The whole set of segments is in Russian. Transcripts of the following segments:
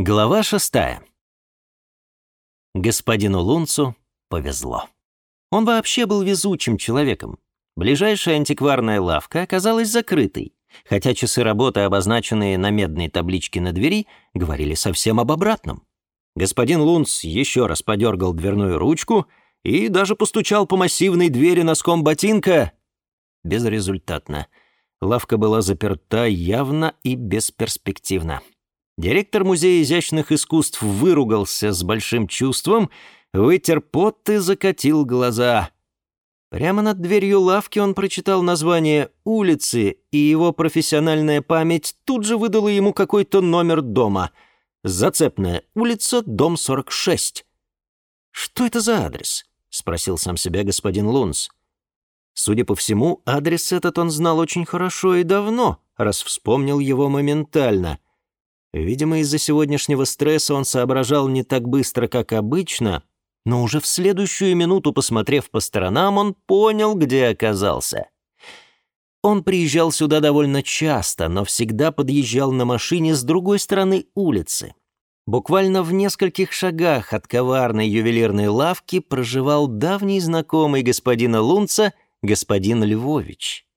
Глава шестая. Господину Лунцу повезло. Он вообще был везучим человеком. Ближайшая антикварная лавка оказалась закрытой, хотя часы работы, обозначенные на медной табличке на двери, говорили совсем об обратном. Господин Лунц еще раз подергал дверную ручку и даже постучал по массивной двери носком ботинка. Безрезультатно. Лавка была заперта явно и бесперспективно. Директор Музея изящных искусств выругался с большим чувством, вытер пот и закатил глаза. Прямо над дверью лавки он прочитал название улицы, и его профессиональная память тут же выдала ему какой-то номер дома. Зацепная улица, дом 46. «Что это за адрес?» — спросил сам себя господин Лунс. Судя по всему, адрес этот он знал очень хорошо и давно, раз вспомнил его моментально — Видимо, из-за сегодняшнего стресса он соображал не так быстро, как обычно, но уже в следующую минуту, посмотрев по сторонам, он понял, где оказался. Он приезжал сюда довольно часто, но всегда подъезжал на машине с другой стороны улицы. Буквально в нескольких шагах от коварной ювелирной лавки проживал давний знакомый господина Лунца, господин Львович.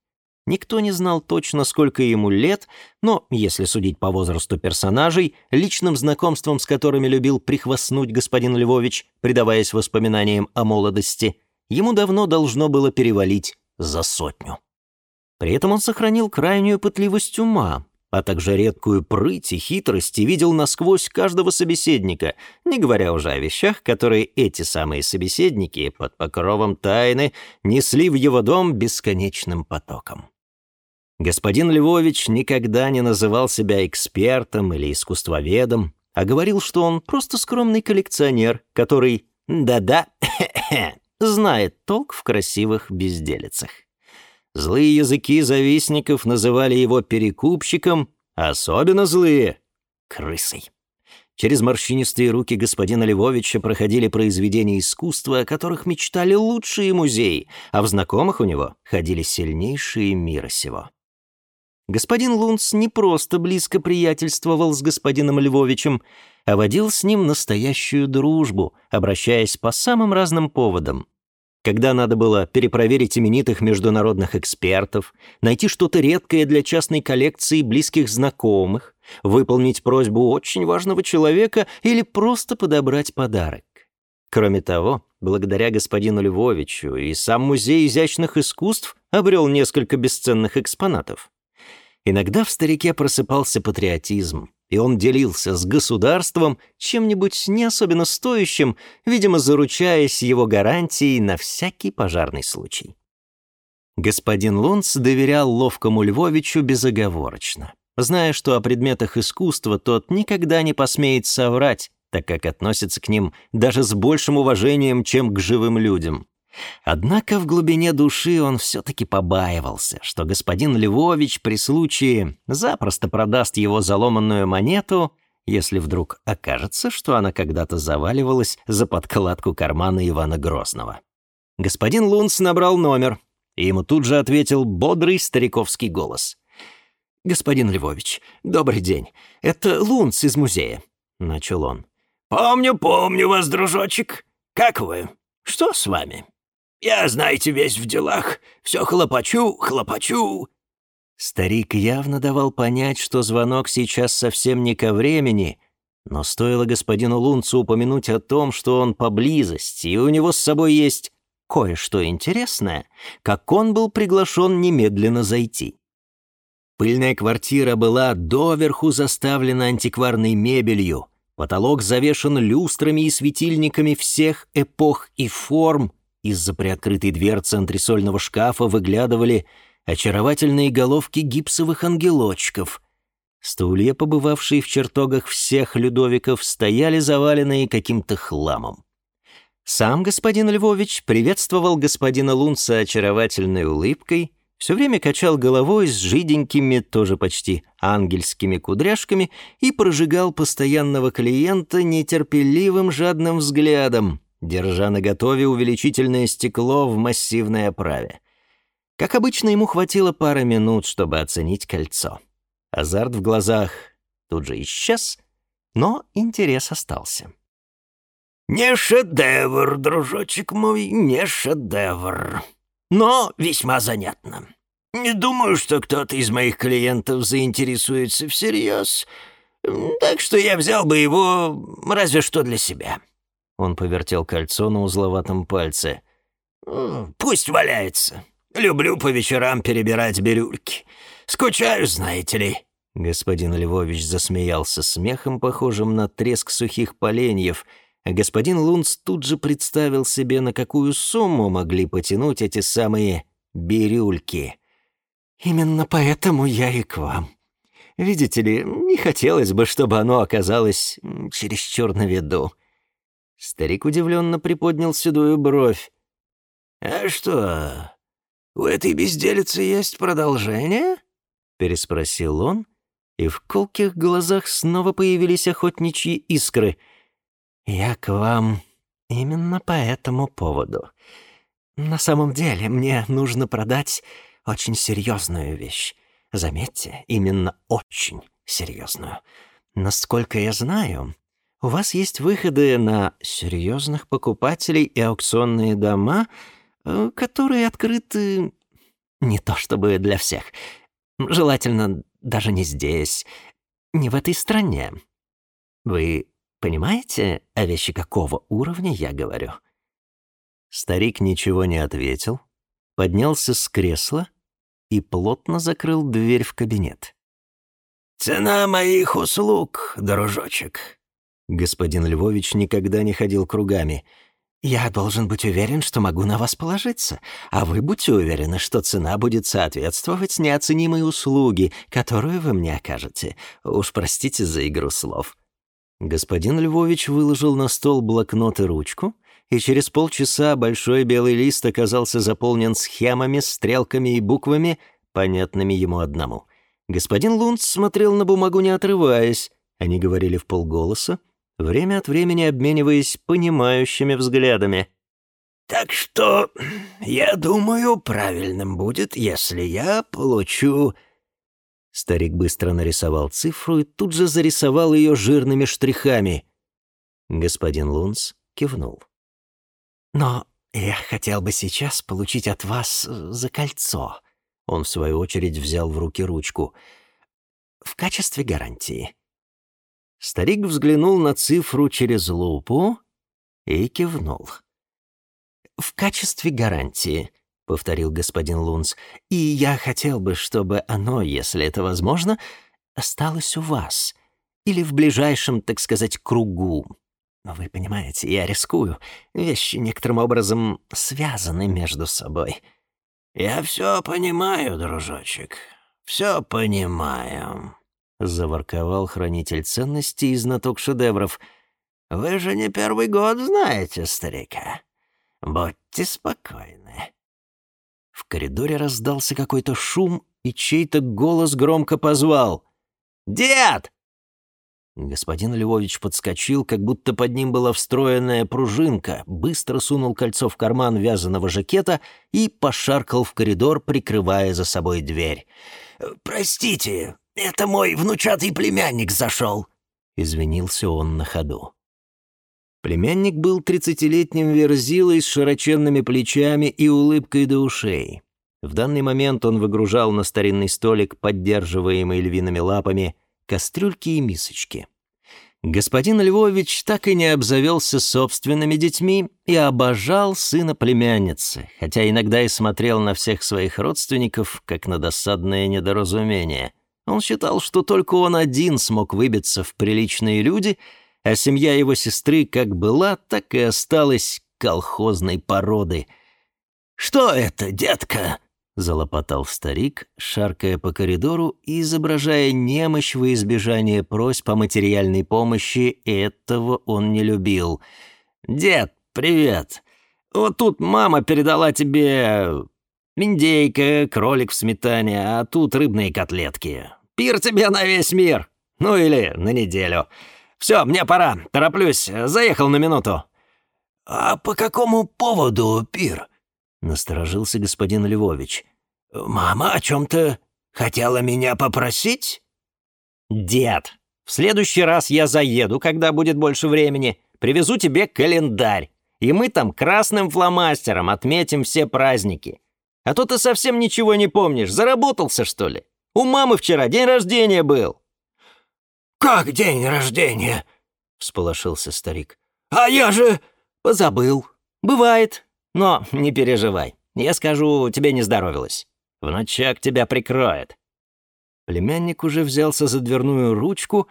Никто не знал точно, сколько ему лет, но, если судить по возрасту персонажей, личным знакомством с которыми любил прихвастнуть господин Львович, предаваясь воспоминаниям о молодости, ему давно должно было перевалить за сотню. При этом он сохранил крайнюю пытливость ума, а также редкую прыть и хитрость и видел насквозь каждого собеседника, не говоря уже о вещах, которые эти самые собеседники под покровом тайны несли в его дом бесконечным потоком. Господин Львович никогда не называл себя экспертом или искусствоведом, а говорил, что он просто скромный коллекционер, который, да-да, знает толк в красивых безделицах. Злые языки завистников называли его перекупщиком, а особенно злые — крысой. Через морщинистые руки господина Львовича проходили произведения искусства, о которых мечтали лучшие музеи, а в знакомых у него ходили сильнейшие мира сего. Господин Лунц не просто близко приятельствовал с господином Львовичем, а водил с ним настоящую дружбу, обращаясь по самым разным поводам. Когда надо было перепроверить именитых международных экспертов, найти что-то редкое для частной коллекции близких знакомых, выполнить просьбу очень важного человека или просто подобрать подарок. Кроме того, благодаря господину Львовичу и сам Музей изящных искусств обрел несколько бесценных экспонатов. Иногда в старике просыпался патриотизм, и он делился с государством чем-нибудь не особенно стоящим, видимо, заручаясь его гарантией на всякий пожарный случай. Господин Лунц доверял ловкому Львовичу безоговорочно, зная, что о предметах искусства тот никогда не посмеет соврать, так как относится к ним даже с большим уважением, чем к живым людям. Однако в глубине души он все-таки побаивался, что господин Львович при случае запросто продаст его заломанную монету, если вдруг окажется, что она когда-то заваливалась за подкладку кармана Ивана Грозного. Господин Лунц набрал номер, и ему тут же ответил бодрый стариковский голос. «Господин Львович, добрый день. Это Лунц из музея», — начал он. «Помню, помню вас, дружочек. Как вы? Что с вами?» Я, знаете, весь в делах. Все хлопочу, хлопочу». Старик явно давал понять, что звонок сейчас совсем не ко времени, но стоило господину Лунцу упомянуть о том, что он поблизости, и у него с собой есть кое-что интересное, как он был приглашен немедленно зайти. Пыльная квартира была доверху заставлена антикварной мебелью, потолок завешен люстрами и светильниками всех эпох и форм — из-за приоткрытой дверцы антресольного шкафа выглядывали очаровательные головки гипсовых ангелочков. Стулья, побывавшие в чертогах всех Людовиков, стояли заваленные каким-то хламом. Сам господин Львович приветствовал господина Лунца очаровательной улыбкой, все время качал головой с жиденькими, тоже почти ангельскими кудряшками и прожигал постоянного клиента нетерпеливым жадным взглядом держа наготове увеличительное стекло в массивной оправе. Как обычно, ему хватило пары минут, чтобы оценить кольцо. Азарт в глазах тут же исчез, но интерес остался. «Не шедевр, дружочек мой, не шедевр, но весьма занятно. Не думаю, что кто-то из моих клиентов заинтересуется всерьез, так что я взял бы его разве что для себя». Он повертел кольцо на узловатом пальце. «Пусть валяется. Люблю по вечерам перебирать бирюльки. Скучаю, знаете ли». Господин Львович засмеялся смехом, похожим на треск сухих поленьев, а господин Лунц тут же представил себе, на какую сумму могли потянуть эти самые «бирюльки». «Именно поэтому я и к вам. Видите ли, не хотелось бы, чтобы оно оказалось чересчур на виду. Старик удивленно приподнял седую бровь. «А что, у этой безделицы есть продолжение?» переспросил он, и в колких глазах снова появились охотничьи искры. «Я к вам именно по этому поводу. На самом деле мне нужно продать очень серьезную вещь. Заметьте, именно очень серьезную. Насколько я знаю, у вас есть выходы на серьезных покупателей и аукционные дома, э, которые открыты не то чтобы для всех. Желательно даже не здесь, не в этой стране. Вы понимаете, о вещи какого уровня я говорю?» Старик ничего не ответил, поднялся с кресла и плотно закрыл дверь в кабинет. «Цена моих услуг, дружочек», Господин Львович никогда не ходил кругами. «Я должен быть уверен, что могу на вас положиться, а вы будьте уверены, что цена будет соответствовать неоценимой услуге, которую вы мне окажете. Уж простите за игру слов». Господин Львович выложил на стол блокнот и ручку, и через полчаса большой белый лист оказался заполнен схемами, стрелками и буквами, понятными ему одному. Господин Лунд смотрел на бумагу, не отрываясь. Они говорили в полголоса, время от времени обмениваясь понимающими взглядами. «Так что, я думаю, правильным будет, если я получу...» Старик быстро нарисовал цифру и тут же зарисовал ее жирными штрихами. Господин Лунс кивнул. «Но я хотел бы сейчас получить от вас э, за кольцо». Он, в свою очередь, взял в руки ручку. «В качестве гарантии». Старик взглянул на цифру через лупу и кивнул. «В качестве гарантии», — повторил господин Лунц, «и я хотел бы, чтобы оно, если это возможно, осталось у вас или в ближайшем, так сказать, кругу. Но вы понимаете, я рискую. Вещи некоторым образом связаны между собой». «Я все понимаю, дружочек, все понимаю», заворковал хранитель ценностей и знаток шедевров. «Вы же не первый год знаете старика. Будьте спокойны». В коридоре раздался какой-то шум, и чей-то голос громко позвал. «Дед!» Господин Львович подскочил, как будто под ним была встроенная пружинка, быстро сунул кольцо в карман вязаного жакета и пошаркал в коридор, прикрывая за собой дверь. «Простите», «Это мой внучатый племянник зашел», — извинился он на ходу. Племянник был тридцатилетним верзилой с широченными плечами и улыбкой до ушей. В данный момент он выгружал на старинный столик, поддерживаемый львиными лапами, кастрюльки и мисочки. Господин Львович так и не обзавелся собственными детьми и обожал сына племянницы, хотя иногда и смотрел на всех своих родственников, как на досадное недоразумение — он считал, что только он один смог выбиться в приличные люди, а семья его сестры как была, так и осталась колхозной породы. «Что это, детка?» — залопотал старик, шаркая по коридору и изображая немощь во избежание просьб о материальной помощи, этого он не любил. «Дед, привет! Вот тут мама передала тебе Индейка, кролик в сметане, а тут рыбные котлетки. Пир тебе на весь мир! Ну или на неделю. Все, мне пора, тороплюсь, заехал на минуту». «А по какому поводу пир?» — насторожился господин Львович. «Мама о чем-то хотела меня попросить?» «Дед, в следующий раз я заеду, когда будет больше времени. Привезу тебе календарь, и мы там красным фломастером отметим все праздники. А то ты совсем ничего не помнишь. Заработался, что ли? У мамы вчера день рождения был». «Как день рождения?» — всполошился старик. «А я же...» «Позабыл. Бывает. Но не переживай. Я скажу, тебе не здоровилось. Внучак тебя прикроет». Племянник уже взялся за дверную ручку,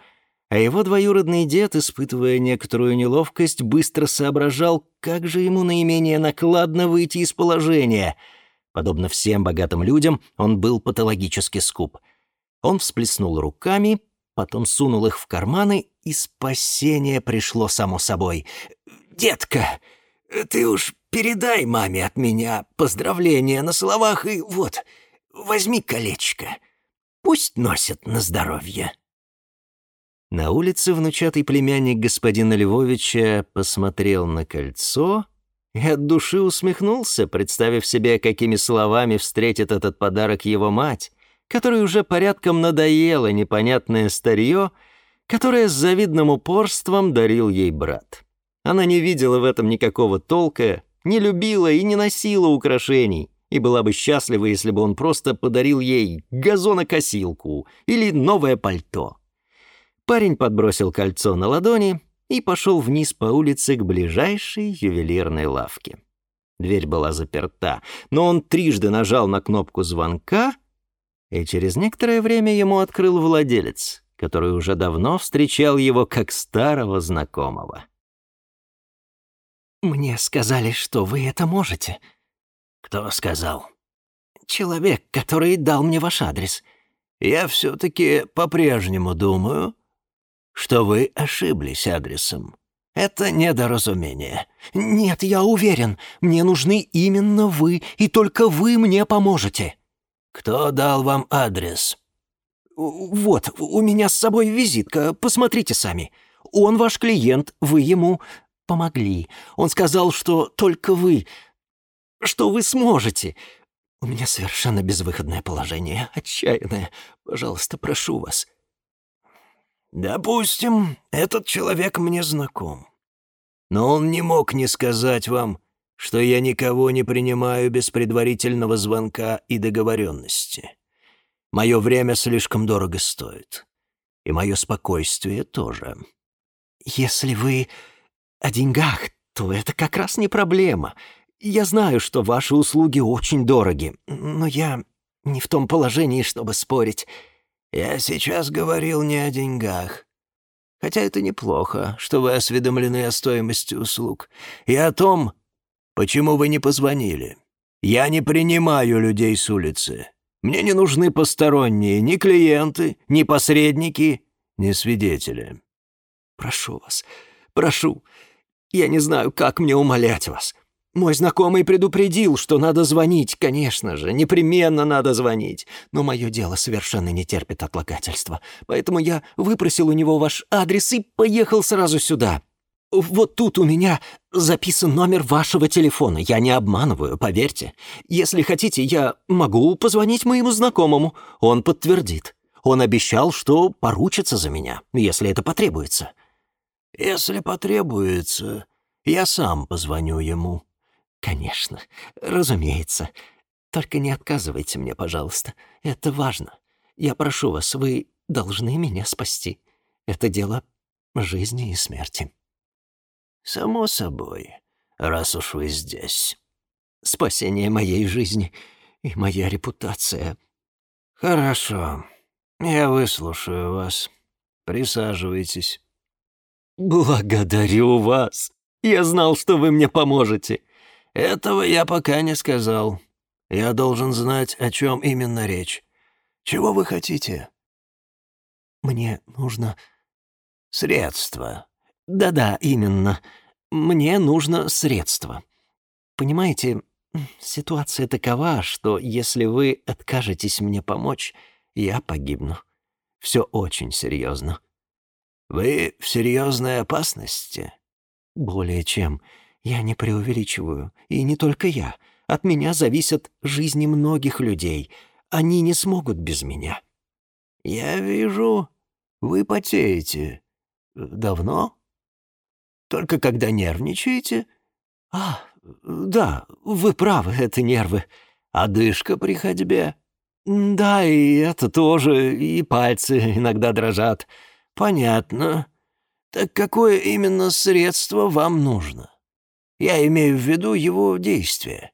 а его двоюродный дед, испытывая некоторую неловкость, быстро соображал, как же ему наименее накладно выйти из положения — Подобно всем богатым людям, он был патологически скуп. Он всплеснул руками, потом сунул их в карманы, и спасение пришло само собой. «Детка, ты уж передай маме от меня поздравления на словах и вот, возьми колечко. Пусть носят на здоровье». На улице внучатый племянник господина Львовича посмотрел на кольцо — и От души усмехнулся, представив себе, какими словами встретит этот подарок его мать, которой уже порядком надоело непонятное старье, которое с завидным упорством дарил ей брат. Она не видела в этом никакого толка, не любила и не носила украшений, и была бы счастлива, если бы он просто подарил ей газонокосилку или новое пальто. Парень подбросил кольцо на ладони — и пошел вниз по улице к ближайшей ювелирной лавке. Дверь была заперта, но он трижды нажал на кнопку звонка, и через некоторое время ему открыл владелец, который уже давно встречал его как старого знакомого. «Мне сказали, что вы это можете». «Кто сказал?» «Человек, который дал мне ваш адрес». «Я все-таки по-прежнему думаю, что вы ошиблись адресом. Это недоразумение. Нет, я уверен, мне нужны именно вы, и только вы мне поможете. Кто дал вам адрес? Вот, у меня с собой визитка, посмотрите сами. Он ваш клиент, вы ему помогли. Он сказал, что только вы, что вы сможете. У меня совершенно безвыходное положение, отчаянное. Пожалуйста, прошу вас, Допустим, этот человек мне знаком. Но он не мог не сказать вам, что я никого не принимаю без предварительного звонка и договоренности. Мое время слишком дорого стоит. И мое спокойствие тоже. Если вы о деньгах, то это как раз не проблема. Я знаю, что ваши услуги очень дороги, но я не в том положении, чтобы спорить. Я сейчас говорил не о деньгах. Хотя это неплохо, что вы осведомлены о стоимости услуг. И о том, почему вы не позвонили. Я не принимаю людей с улицы. Мне не нужны посторонние, ни клиенты, ни посредники, ни свидетели. Прошу вас, прошу. Я не знаю, как мне умолять вас. Мой знакомый предупредил, что надо звонить, конечно же, непременно надо звонить. Но мое дело совершенно не терпит отлагательства, поэтому я выпросил у него ваш адрес и поехал сразу сюда. Вот тут у меня записан номер вашего телефона, я не обманываю, поверьте. Если хотите, я могу позвонить моему знакомому, он подтвердит. Он обещал, что поручится за меня, если это потребуется. Если потребуется, я сам позвоню ему. Конечно, разумеется. Только не отказывайте мне, пожалуйста. Это важно. Я прошу вас, вы должны меня спасти. Это дело жизни и смерти. Само собой, раз уж вы здесь. Спасение моей жизни и моя репутация. Хорошо. Я выслушаю вас. Присаживайтесь. Благодарю вас. Я знал, что вы мне поможете. Этого я пока не сказал. Я должен знать, о чем именно речь. Чего вы хотите? Мне нужно... Средства. Да-да, именно. Мне нужно средства. Понимаете, ситуация такова, что если вы откажетесь мне помочь, я погибну. Все очень серьезно. Вы в серьезной опасности? Более чем. Более чем. Я не преувеличиваю, и не только я. От меня зависят жизни многих людей. Они не смогут без меня». «Я вижу, вы потеете. Давно?» «Только когда нервничаете?» «А, да, вы правы, это нервы. Одышка при ходьбе?» «Да, и это тоже, и пальцы иногда дрожат. Понятно. Так какое именно средство вам нужно?» Я имею в виду его действия.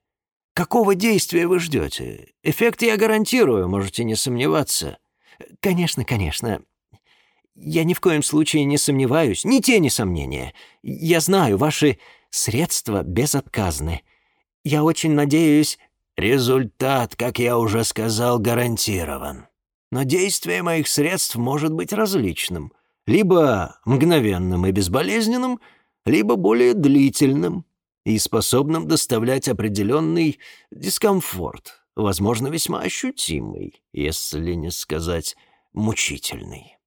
Какого действия вы ждете? Эффект я гарантирую, можете не сомневаться. Конечно, конечно. Я ни в коем случае не сомневаюсь, ни тени сомнения. Я знаю, ваши средства безотказны. Я очень надеюсь... Результат, как я уже сказал, гарантирован. Но действие моих средств может быть различным. Либо мгновенным и безболезненным, либо более длительным и способным доставлять определенный дискомфорт, возможно, весьма ощутимый, если не сказать мучительный.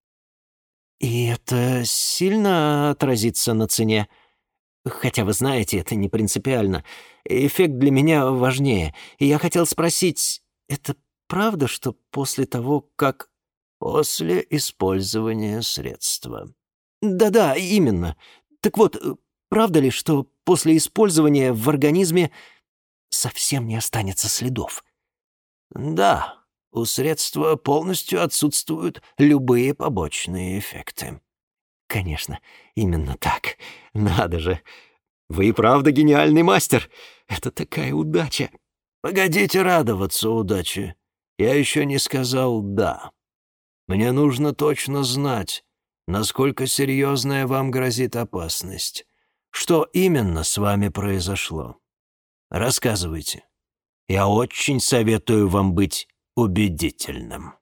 И это сильно отразится на цене. Хотя вы знаете, это не принципиально. Эффект для меня важнее. И я хотел спросить, это правда, что после того, как... После использования средства. Да-да, именно. Так вот, Правда ли, что после использования в организме совсем не останется следов? Да, у средства полностью отсутствуют любые побочные эффекты. Конечно, именно так. Надо же. Вы и правда гениальный мастер. Это такая удача. Погодите радоваться удаче. Я еще не сказал «да». Мне нужно точно знать, насколько серьезная вам грозит опасность что именно с вами произошло. Рассказывайте. Я очень советую вам быть убедительным».